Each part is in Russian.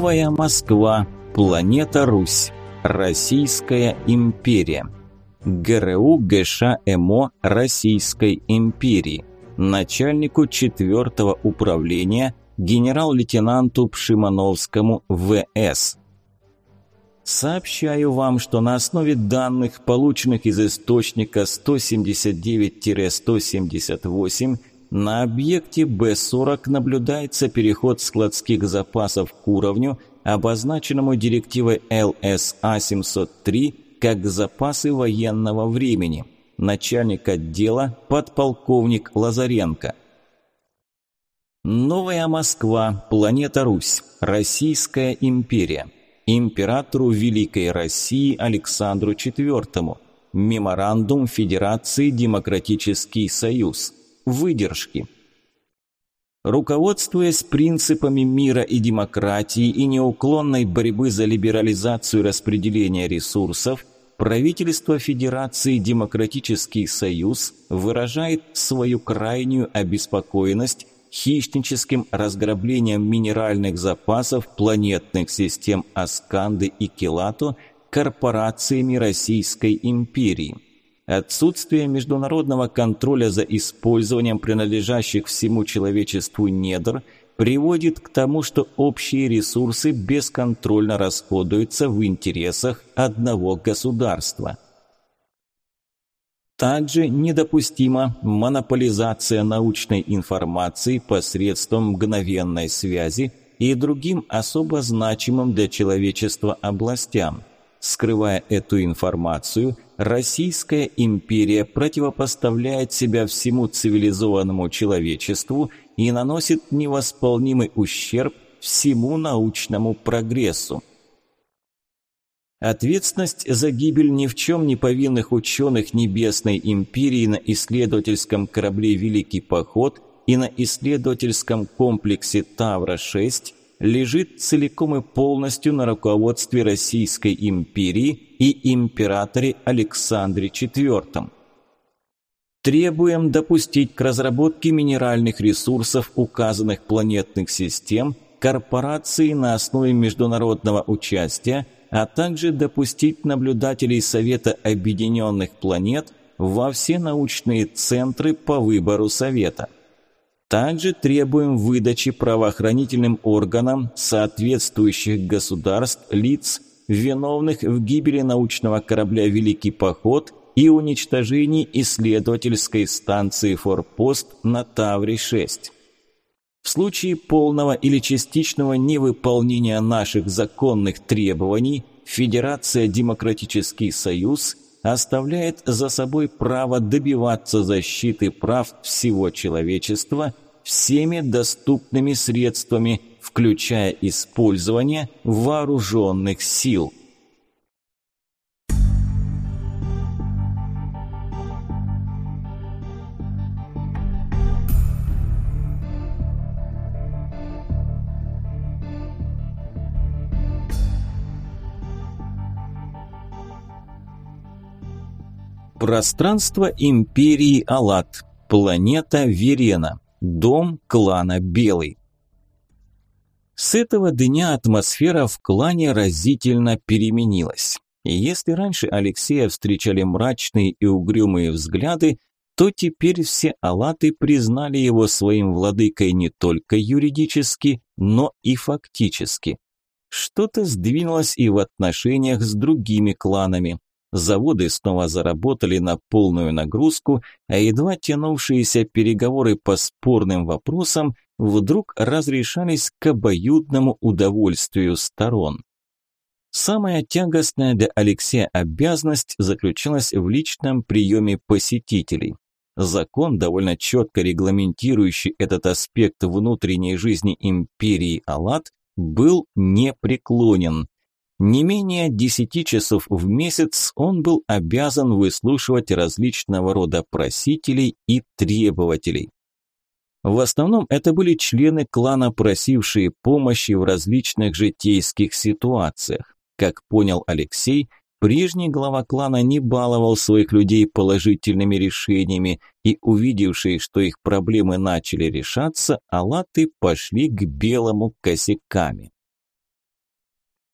Новая Москва, планета Русь, Российская империя. ГРУ ГШ МО Российской империи. Начальнику 4 управления генерал-лейтенанту Пшимановскому ВС. Сообщаю вам, что на основе данных, полученных из источника 179-178, на объекте Б-40 наблюдается переход складских запасов к уровню, обозначенному директивой ЛСА-703 как запасы военного времени. Начальник отдела подполковник Лазаренко. Новая Москва, планета Русь, Российская империя. Императору Великой России Александру IV. Меморандум Федерации Демократический Союз. Выдержки. Руководствуясь принципами мира и демократии и неуклонной борьбы за либерализацию распределения ресурсов, правительство Федерации Демократический Союз выражает свою крайнюю обеспокоенность хищническим разграблением минеральных запасов планетных систем Асканды и Келато корпорациями Российской империи – Отсутствие международного контроля за использованием принадлежащих всему человечеству недр приводит к тому, что общие ресурсы бесконтрольно расходуются в интересах одного государства. Также недопустима монополизация научной информации посредством мгновенной связи и другим особо значимым для человечества областям. Скрывая эту информацию – Российская империя противопоставляет себя всему цивилизованному человечеству и наносит невосполнимый ущерб всему научному прогрессу. Ответственность за гибель ни в чем не повинных ученых Небесной империи на исследовательском корабле «Великий поход» и на исследовательском комплексе «Тавра-6» лежит целиком и полностью на руководстве Российской империи и императоре Александре IV. Требуем допустить к разработке минеральных ресурсов указанных планетных систем корпорации на основе международного участия, а также допустить наблюдателей Совета Объединенных Планет во все научные центры по выбору Совета – также требуем выдачи правоохранительным органам соответствующих государств лиц, виновных в гибели научного корабля «Великий поход» и уничтожении исследовательской станции «Форпост» на Тавре-6. В случае полного или частичного невыполнения наших законных требований Федерация Демократический Союз оставляет за собой право добиваться защиты прав всего человечества всеми доступными средствами, включая использование вооруженных сил. Пространство империи Алат. Планета Верена. Дом клана Белый. С этого дня атмосфера в клане разительно переменилась. И если раньше Алексея встречали мрачные и угрюмые взгляды, то теперь все алаты признали его своим владыкой не только юридически, но и фактически. Что-то сдвинулось и в отношениях с другими кланами. Заводы снова заработали на полную нагрузку, а едва тянувшиеся переговоры по спорным вопросам вдруг разрешались к обоюдному удовольствию сторон. Самая тягостная для Алексея обязанность заключалась в личном приеме посетителей. Закон, довольно четко регламентирующий этот аспект внутренней жизни империи Алат, был непреклонен. Не менее десяти часов в месяц он был обязан выслушивать различного рода просителей и требователей. В основном это были члены клана, просившие помощи в различных житейских ситуациях. Как понял Алексей, прежний глава клана не баловал своих людей положительными решениями, и увидевшие, что их проблемы начали решаться, алаты пошли к белому косяками.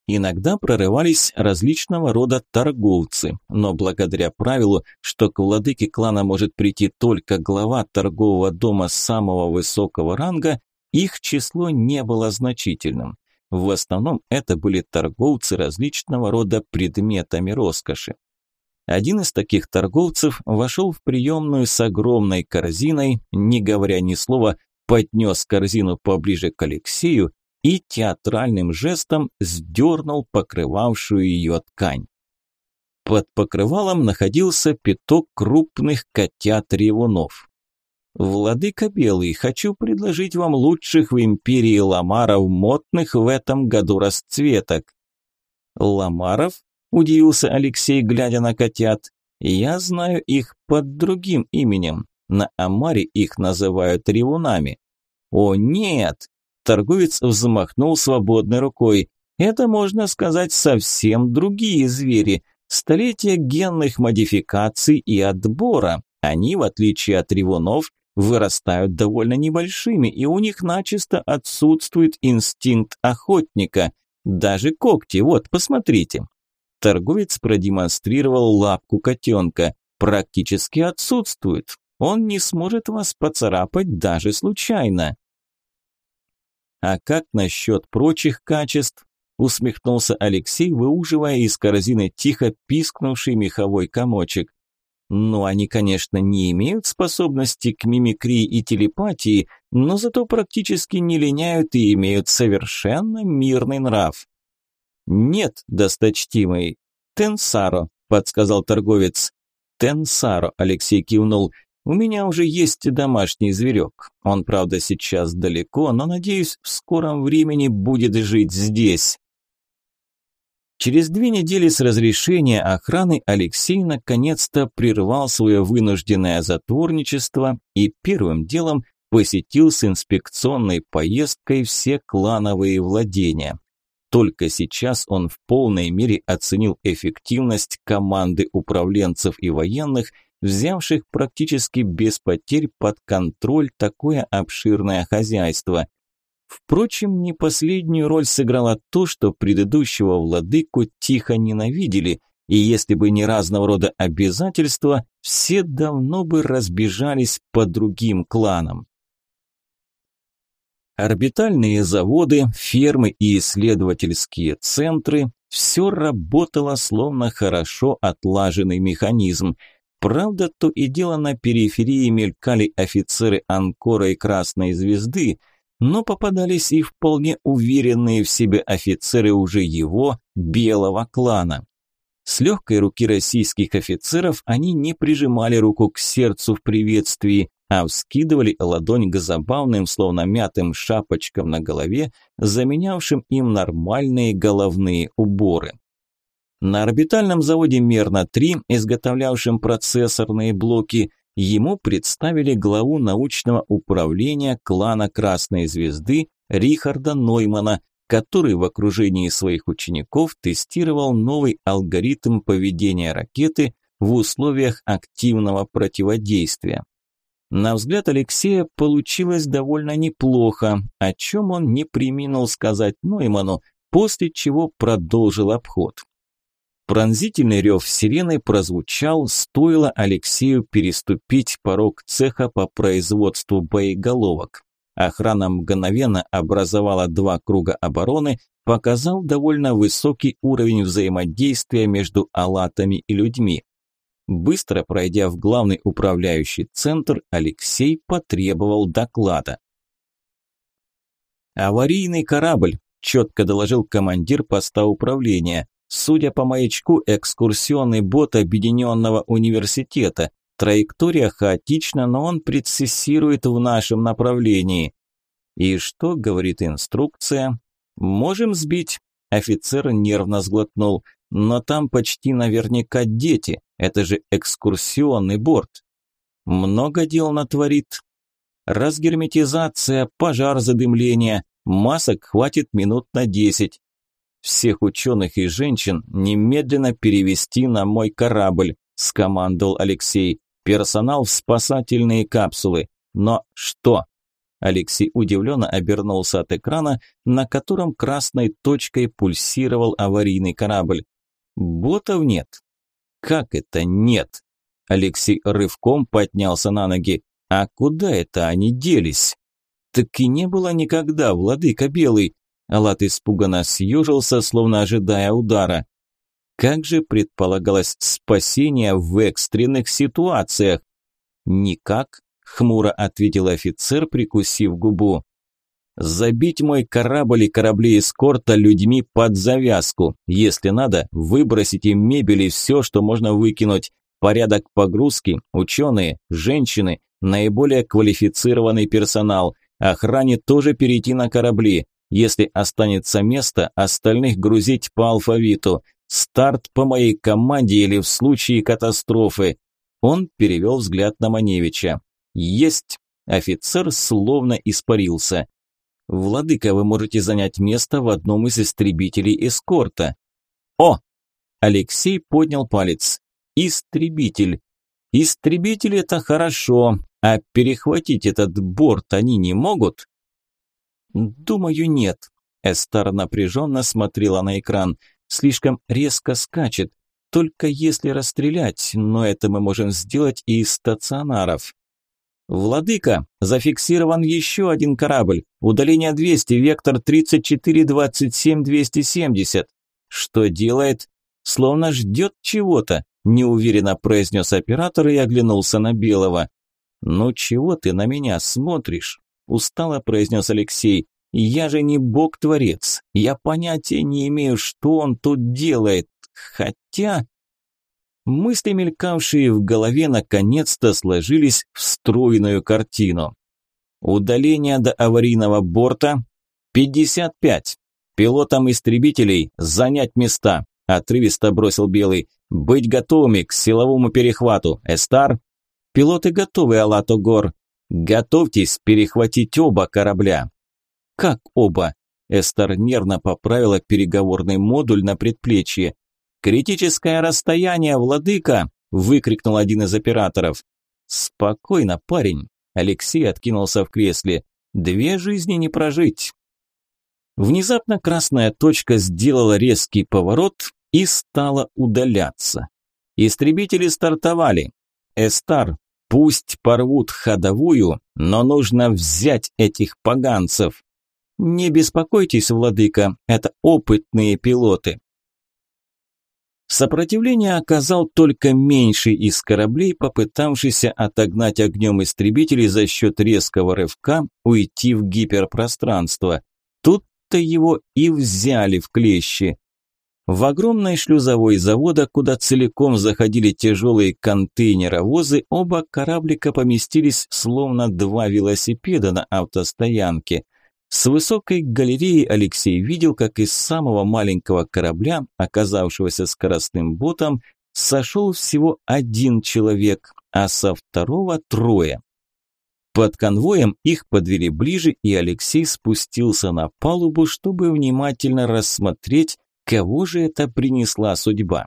Иногда прорывались различного рода торговцы, но благодаря правилу, что к владыке клана может прийти только глава торгового дома самого высокого ранга, их число не было значительным. В основном это были торговцы различного рода предметами роскоши. Один из таких торговцев вошел в приемную с огромной корзиной, не говоря ни слова, поднес корзину поближе к Алексею и театральным жестом сдернул покрывавшую ее ткань. Под покрывалом находился пяток крупных котят-ревунов. «Владыка Белый, хочу предложить вам лучших в империи ламаров, мотных в этом году расцветок». «Ламаров?» – удивился Алексей, глядя на котят. «Я знаю их под другим именем. На Амаре их называют ревунами». «О нет!» – торговец взмахнул свободной рукой. «Это, можно сказать, совсем другие звери. Столетия генных модификаций и отбора. Они, в отличие от ревунов, вырастают довольно небольшими, и у них начисто отсутствует инстинкт охотника. Даже когти, вот, посмотрите. Торговец продемонстрировал лапку котенка. Практически отсутствует. Он не сможет вас поцарапать даже случайно. А как насчет прочих качеств? Усмехнулся Алексей, выуживая из корзины тихо пискнувший меховой комочек. Ну, они, конечно, не имеют способности к мимикрии и телепатии, но зато практически не линяют и имеют совершенно мирный нрав. Нет, досточтимый. Тенсаро, подсказал торговец. Тенсаро, Алексей кивнул. У меня уже есть домашний зверек. Он, правда, сейчас далеко, но, надеюсь, в скором времени будет жить здесь. Через две недели с разрешения охраны Алексей наконец-то прервал свое вынужденное затворничество и первым делом посетил с инспекционной поездкой все клановые владения. Только сейчас он в полной мере оценил эффективность команды управленцев и военных, взявших практически без потерь под контроль такое обширное хозяйство. Впрочем, не последнюю роль сыграло то, что предыдущего владыку тихо ненавидели, и если бы не разного рода обязательства, все давно бы разбежались по другим кланам. Орбитальные заводы, фермы и исследовательские центры – все работало словно хорошо отлаженный механизм. Правда, то и дело на периферии мелькали офицеры Анкора и Красной Звезды – но попадались и вполне уверенные в себе офицеры уже его, белого клана. С легкой руки российских офицеров они не прижимали руку к сердцу в приветствии, а вскидывали ладонь к забавным, словно мятым шапочкам на голове, заменявшим им нормальные головные уборы. На орбитальном заводе Мерна-3, изготовлявшем процессорные блоки, ему представили главу научного управления клана Красной Звезды Рихарда Ноймана, который в окружении своих учеников тестировал новый алгоритм поведения ракеты в условиях активного противодействия. На взгляд Алексея получилось довольно неплохо, о чем он не приминул сказать Нойману, после чего продолжил обход. Пронзительный рев сирены прозвучал, стоило Алексею переступить порог цеха по производству боеголовок. Охрана мгновенно образовала два круга обороны, показал довольно высокий уровень взаимодействия между алатами и людьми. Быстро пройдя в главный управляющий центр, Алексей потребовал доклада. «Аварийный корабль», – четко доложил командир поста управления. Судя по маячку, экскурсионный бот Объединенного университета. Траектория хаотична, но он прецессирует в нашем направлении. И что говорит инструкция? Можем сбить. Офицер нервно сглотнул. Но там почти наверняка дети. Это же экскурсионный борт. Много дел натворит. Разгерметизация, пожар, задымление. Масок хватит минут на десять всех ученых и женщин немедленно перевести на мой корабль», – скомандовал Алексей. «Персонал в спасательные капсулы. Но что?» Алексей удивленно обернулся от экрана, на котором красной точкой пульсировал аварийный корабль. Ботов нет. Как это нет? Алексей рывком поднялся на ноги. А куда это они делись? Так и не было никогда, владыка белый. Алат испуганно съежился, словно ожидая удара. Как же предполагалось спасение в экстренных ситуациях? Никак, хмуро ответил офицер, прикусив губу. Забить мой корабль и корабли эскорта людьми под завязку. Если надо, выбросить им мебель и все, что можно выкинуть. Порядок погрузки, ученые, женщины, наиболее квалифицированный персонал. Охране тоже перейти на корабли. Если останется место, остальных грузить по алфавиту. Старт по моей команде или в случае катастрофы. Он перевел взгляд на Маневича. Есть. Офицер словно испарился. Владыка, вы можете занять место в одном из истребителей эскорта. О! Алексей поднял палец. Истребитель. Истребитель это хорошо, а перехватить этот борт они не могут? Думаю, нет. Эстар напряженно смотрела на экран. Слишком резко скачет. Только если расстрелять, но это мы можем сделать и из стационаров. «Владыка, зафиксирован еще один корабль. Удаление 200, вектор 34-27-270. Что делает? Словно ждет чего-то», – неуверенно произнес оператор и оглянулся на Белого. «Ну чего ты на меня смотришь?» – устало произнес Алексей. «Я же не бог-творец. Я понятия не имею, что он тут делает. Хотя...» Мысли, мелькавшие в голове, наконец-то сложились в стройную картину. Удаление до аварийного борта 55. Пилотам истребителей занять места. Отрывисто бросил Белый. Быть готовыми к силовому перехвату. Эстар. Пилоты готовы, Алато Гор. Готовьтесь перехватить оба корабля. Как оба? Эстар нервно поправила переговорный модуль на предплечье. «Критическое расстояние, владыка!» – выкрикнул один из операторов. «Спокойно, парень!» – Алексей откинулся в кресле. «Две жизни не прожить!» Внезапно красная точка сделала резкий поворот и стала удаляться. Истребители стартовали. «Эстар, пусть порвут ходовую, но нужно взять этих поганцев!» «Не беспокойтесь, владыка, это опытные пилоты. Сопротивление оказал только меньший из кораблей, попытавшийся отогнать огнем истребителей за счет резкого рывка уйти в гиперпространство. Тут-то его и взяли в клещи. В огромной шлюзовой завода, куда целиком заходили тяжелые контейнеровозы, оба кораблика поместились словно два велосипеда на автостоянке – с высокой галереи Алексей видел, как из самого маленького корабля, оказавшегося скоростным ботом, сошел всего один человек, а со второго трое. Под конвоем их подвели ближе, и Алексей спустился на палубу, чтобы внимательно рассмотреть, кого же это принесла судьба.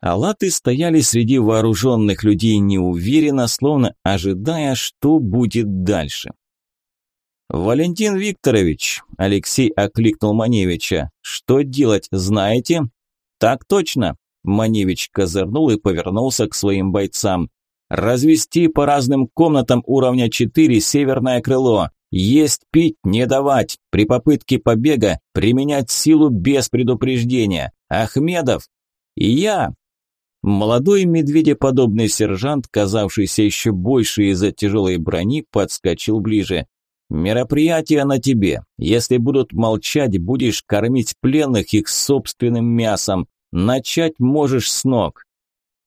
Алаты стояли среди вооруженных людей неуверенно, словно ожидая, что будет дальше. «Валентин Викторович», – Алексей окликнул Маневича, – «что делать, знаете?» «Так точно», – Маневич козырнул и повернулся к своим бойцам. «Развести по разным комнатам уровня 4 северное крыло. Есть, пить, не давать. При попытке побега применять силу без предупреждения. Ахмедов. И я». Молодой медведеподобный сержант, казавшийся еще больше из-за тяжелой брони, подскочил ближе. Мероприятие на тебе. Если будут молчать, будешь кормить пленных их собственным мясом. Начать можешь с ног.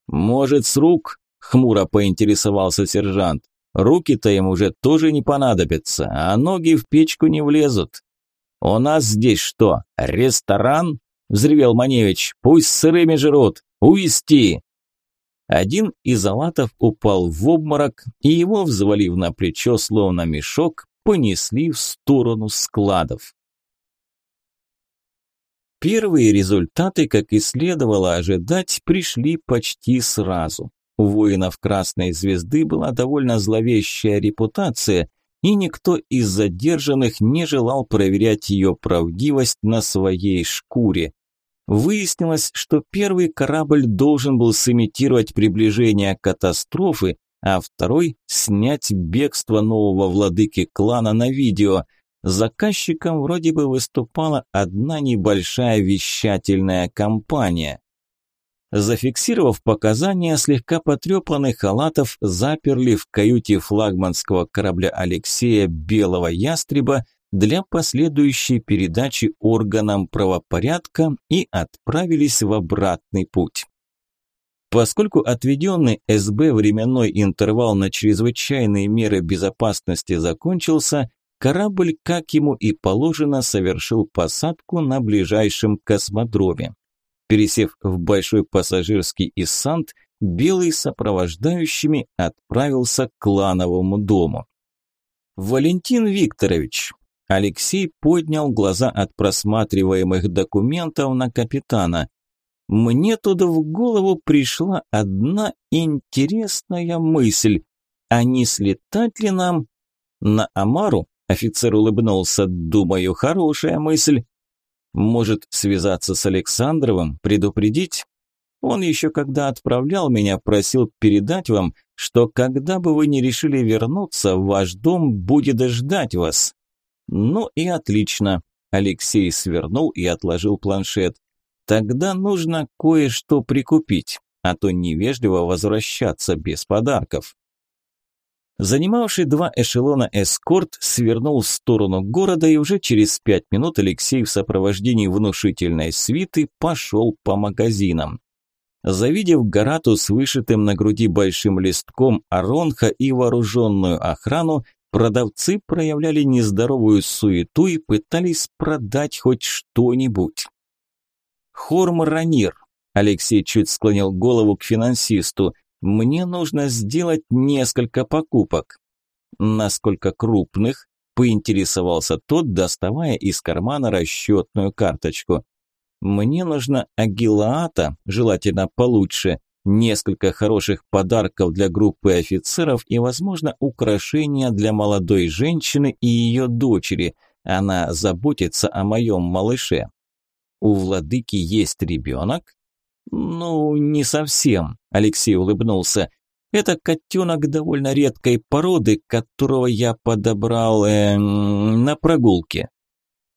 Может, с рук? Хмуро поинтересовался сержант. Руки-то им уже тоже не понадобятся, а ноги в печку не влезут. У нас здесь что, ресторан? Взревел Маневич. Пусть сырыми жрут. Увести! Один из алатов упал в обморок, и его, взвалив на плечо, словно мешок, понесли в сторону складов. Первые результаты, как и следовало ожидать, пришли почти сразу. У воинов Красной Звезды была довольно зловещая репутация, и никто из задержанных не желал проверять ее правдивость на своей шкуре. Выяснилось, что первый корабль должен был сымитировать приближение катастрофы, а второй – снять бегство нового владыки клана на видео. Заказчиком вроде бы выступала одна небольшая вещательная компания. Зафиксировав показания, слегка потрепанных халатов заперли в каюте флагманского корабля Алексея Белого Ястреба для последующей передачи органам правопорядка и отправились в обратный путь. Поскольку отведенный СБ временной интервал на чрезвычайные меры безопасности закончился, корабль, как ему и положено, совершил посадку на ближайшем космодроме. Пересев в большой пассажирский иссант, Белый сопровождающими отправился к клановому дому. «Валентин Викторович!» Алексей поднял глаза от просматриваемых документов на капитана. «Мне туда в голову пришла одна интересная мысль. А не слетать ли нам на Амару?» Офицер улыбнулся. «Думаю, хорошая мысль. Может, связаться с Александровым, предупредить? Он еще когда отправлял меня, просил передать вам, что когда бы вы не решили вернуться, ваш дом будет ждать вас. Ну и отлично. Алексей свернул и отложил планшет. Тогда нужно кое-что прикупить, а то невежливо возвращаться без подарков. Занимавший два эшелона эскорт свернул в сторону города, и уже через пять минут Алексей в сопровождении внушительной свиты пошел по магазинам. Завидев Гарату с вышитым на груди большим листком Аронха и вооруженную охрану, продавцы проявляли нездоровую суету и пытались продать хоть что-нибудь. «Хорм Ранир», – Алексей чуть склонил голову к финансисту, мне нужно сделать несколько покупок. Насколько крупных? Поинтересовался тот, доставая из кармана расчетную карточку. Мне нужно агилаата, желательно получше, несколько хороших подарков для группы офицеров и, возможно, украшения для молодой женщины и ее дочери. Она заботится о моем малыше. У владыки есть ребенок? «Ну, не совсем», – Алексей улыбнулся. «Это котенок довольно редкой породы, которого я подобрал э, на прогулке.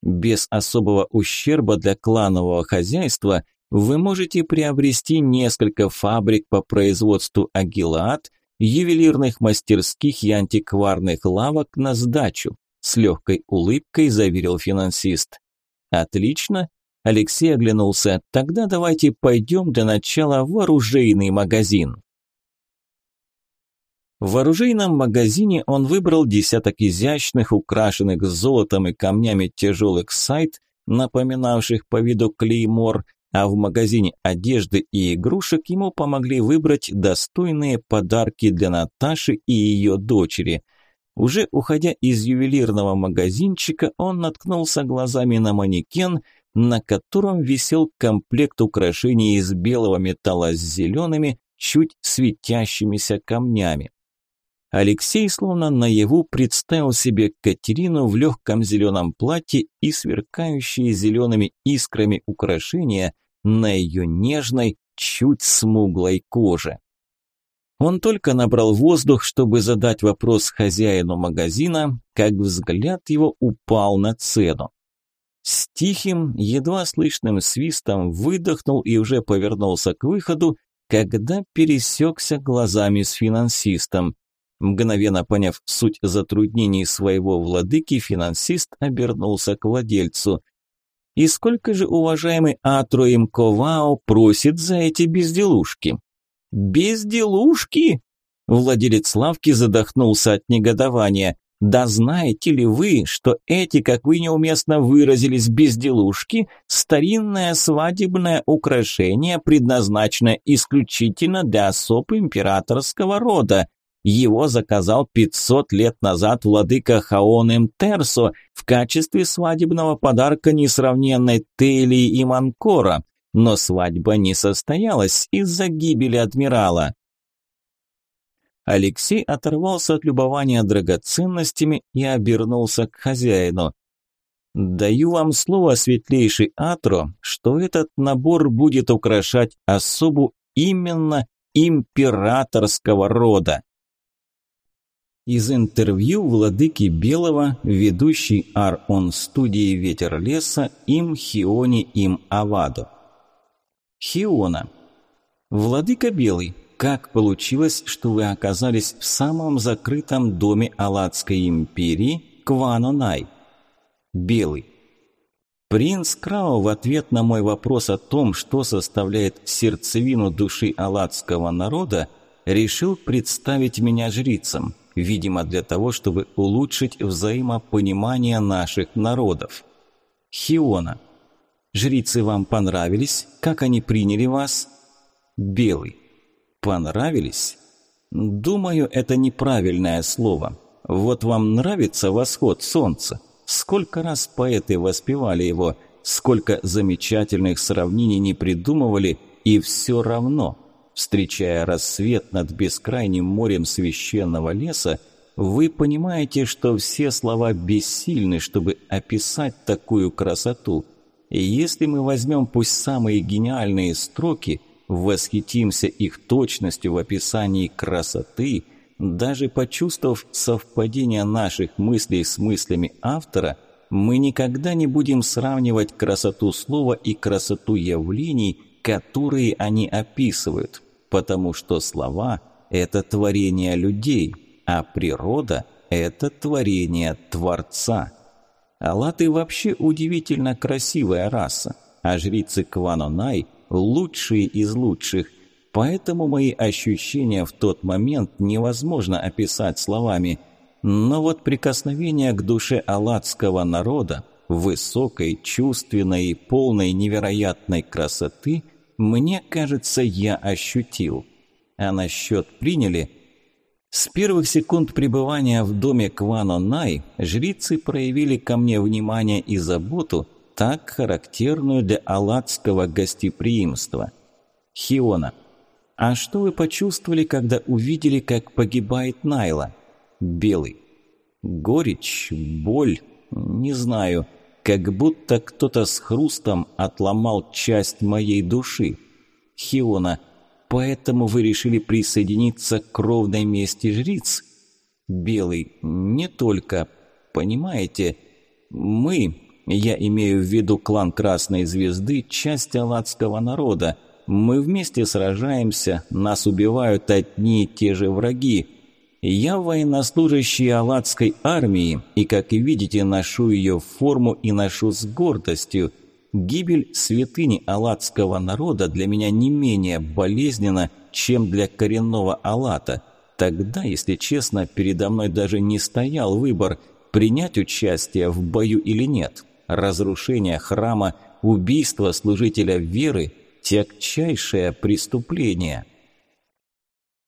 Без особого ущерба для кланового хозяйства вы можете приобрести несколько фабрик по производству агилат, ювелирных мастерских и антикварных лавок на сдачу», – с легкой улыбкой заверил финансист. «Отлично, Алексей оглянулся. «Тогда давайте пойдем для начала в оружейный магазин». В оружейном магазине он выбрал десяток изящных, украшенных золотом и камнями тяжелых сайт, напоминавших по виду клеймор, а в магазине одежды и игрушек ему помогли выбрать достойные подарки для Наташи и ее дочери. Уже уходя из ювелирного магазинчика, он наткнулся глазами на манекен – на котором висел комплект украшений из белого металла с зелеными, чуть светящимися камнями. Алексей словно наяву представил себе Катерину в легком зеленом платье и сверкающие зелеными искрами украшения на ее нежной, чуть смуглой коже. Он только набрал воздух, чтобы задать вопрос хозяину магазина, как взгляд его упал на цену. С тихим, едва слышным свистом выдохнул и уже повернулся к выходу, когда пересекся глазами с финансистом. Мгновенно поняв суть затруднений своего владыки, финансист обернулся к владельцу. «И сколько же уважаемый Атроим Ковао просит за эти безделушки?» «Безделушки?» Владелец лавки задохнулся от негодования. Да знаете ли вы, что эти, как вы неуместно выразились, безделушки, старинное свадебное украшение, предназначенное исключительно для особ императорского рода? Его заказал 500 лет назад владыка Хаон Имтерсо в качестве свадебного подарка несравненной Телии и Манкора, но свадьба не состоялась из-за гибели адмирала. Алексей оторвался от любования драгоценностями и обернулся к хозяину. «Даю вам слово, светлейший Атро, что этот набор будет украшать особу именно императорского рода». Из интервью владыки Белого, ведущий Ар-Он студии «Ветер леса» им Хиони им Авадо. Хиона. Владыка Белый, как получилось, что вы оказались в самом закрытом доме Алладской империи Кванонай? Белый. Принц Крау в ответ на мой вопрос о том, что составляет сердцевину души алладского народа, решил представить меня жрицам, видимо для того, чтобы улучшить взаимопонимание наших народов. Хиона. Жрицы вам понравились? Как они приняли вас? Белый. Понравились? Думаю, это неправильное слово. Вот вам нравится восход солнца? Сколько раз поэты воспевали его, сколько замечательных сравнений не придумывали, и все равно, встречая рассвет над бескрайним морем священного леса, вы понимаете, что все слова бессильны, чтобы описать такую красоту. И если мы возьмем пусть самые гениальные строки – восхитимся их точностью в описании красоты, даже почувствовав совпадение наших мыслей с мыслями автора, мы никогда не будем сравнивать красоту слова и красоту явлений, которые они описывают, потому что слова – это творение людей, а природа – это творение Творца. Алаты вообще удивительно красивая раса, а жрицы Кванонай – лучшие из лучших, поэтому мои ощущения в тот момент невозможно описать словами. Но вот прикосновение к душе алладского народа, высокой, чувственной и полной невероятной красоты, мне кажется, я ощутил. А насчет приняли – с первых секунд пребывания в доме Квано Най жрицы проявили ко мне внимание и заботу, так характерную для алладского гостеприимства. Хиона. А что вы почувствовали, когда увидели, как погибает Найла? Белый. Горечь, боль, не знаю, как будто кто-то с хрустом отломал часть моей души. Хиона. Поэтому вы решили присоединиться к кровной мести жриц? Белый. Не только. Понимаете, мы, я имею в виду клан Красной Звезды, часть алладского народа. Мы вместе сражаемся, нас убивают одни и те же враги. Я военнослужащий алладской армии, и, как и видите, ношу ее форму и ношу с гордостью. Гибель святыни алладского народа для меня не менее болезненна, чем для коренного аллата. Тогда, если честно, передо мной даже не стоял выбор – принять участие в бою или нет разрушение храма, убийство служителя веры – тягчайшее преступление.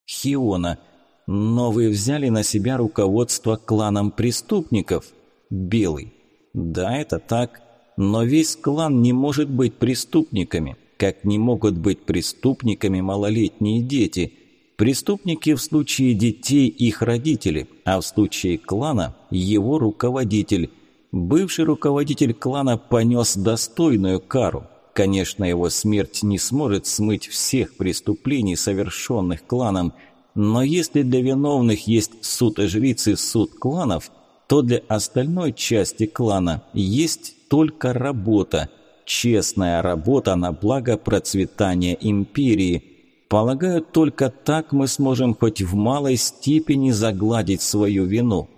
Хиона, но вы взяли на себя руководство кланом преступников. Белый. Да, это так, но весь клан не может быть преступниками, как не могут быть преступниками малолетние дети. Преступники в случае детей их родители, а в случае клана его руководитель. Бывший руководитель клана понес достойную кару. Конечно, его смерть не сможет смыть всех преступлений, совершенных кланом, но если для виновных есть суд и жрицы суд кланов, то для остальной части клана есть только работа, честная работа на благо процветания империи. Полагаю, только так мы сможем хоть в малой степени загладить свою вину.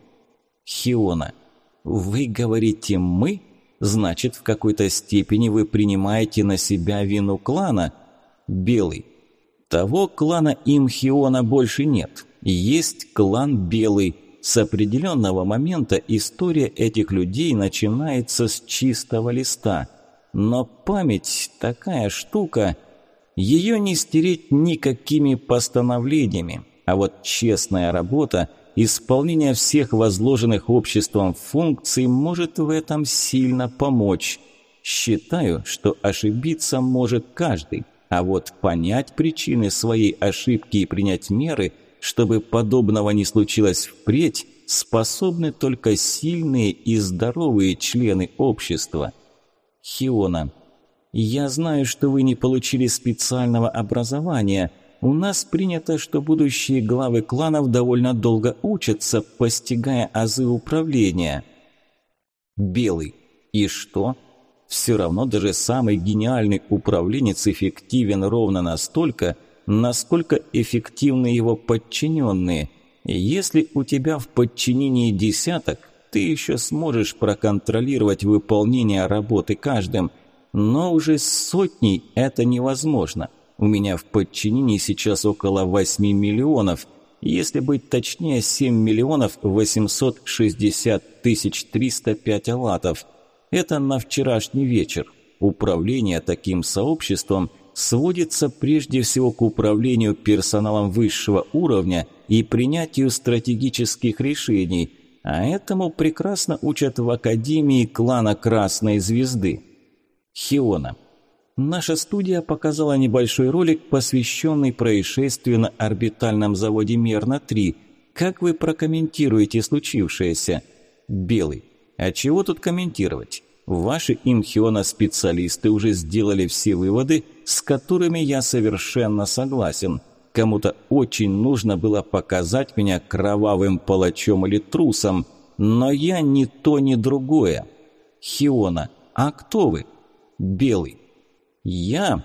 Хиона – вы говорите «мы»? Значит, в какой-то степени вы принимаете на себя вину клана. Белый. Того клана Имхиона больше нет. Есть клан Белый. С определенного момента история этих людей начинается с чистого листа. Но память такая штука, ее не стереть никакими постановлениями. А вот честная работа – Исполнение всех возложенных обществом функций может в этом сильно помочь. Считаю, что ошибиться может каждый, а вот понять причины своей ошибки и принять меры Чтобы подобного не случилось впредь, способны только сильные и здоровые члены общества. Хиона. Я знаю, что вы не получили специального образования. У нас принято, что будущие главы кланов довольно долго учатся, постигая азы управления. Белый. И что? Все равно даже самый гениальный управленец эффективен ровно настолько, насколько эффективны его подчиненные. Если у тебя в подчинении десяток, ты еще сможешь проконтролировать выполнение работы каждым, но уже с сотней это невозможно. У меня в подчинении сейчас около 8 миллионов, если быть точнее 7 миллионов 860 тысяч 305 алатов – это на вчерашний вечер. Управление таким сообществом сводится прежде всего к управлению персоналом высшего уровня и принятию стратегических решений, а этому прекрасно учат в Академии клана Красной Звезды. Хиона. Наша студия показала небольшой ролик, посвященный происшествию на орбитальном заводе Мерна-3. Как вы прокомментируете случившееся? Белый. А чего тут комментировать? Ваши имхиона-специалисты уже сделали все выводы, с которыми я совершенно согласен. Кому-то очень нужно было показать меня кровавым палачом или трусом, но я ни то, ни другое. Хиона, а кто вы? Белый. Я...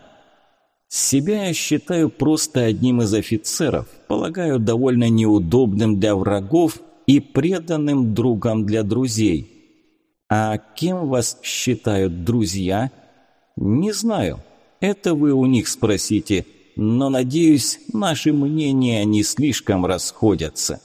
Себя я считаю просто одним из офицеров, полагаю, довольно неудобным для врагов и преданным другом для друзей. А кем вас считают друзья? Не знаю. Это вы у них спросите. Но, надеюсь, наши мнения не слишком расходятся.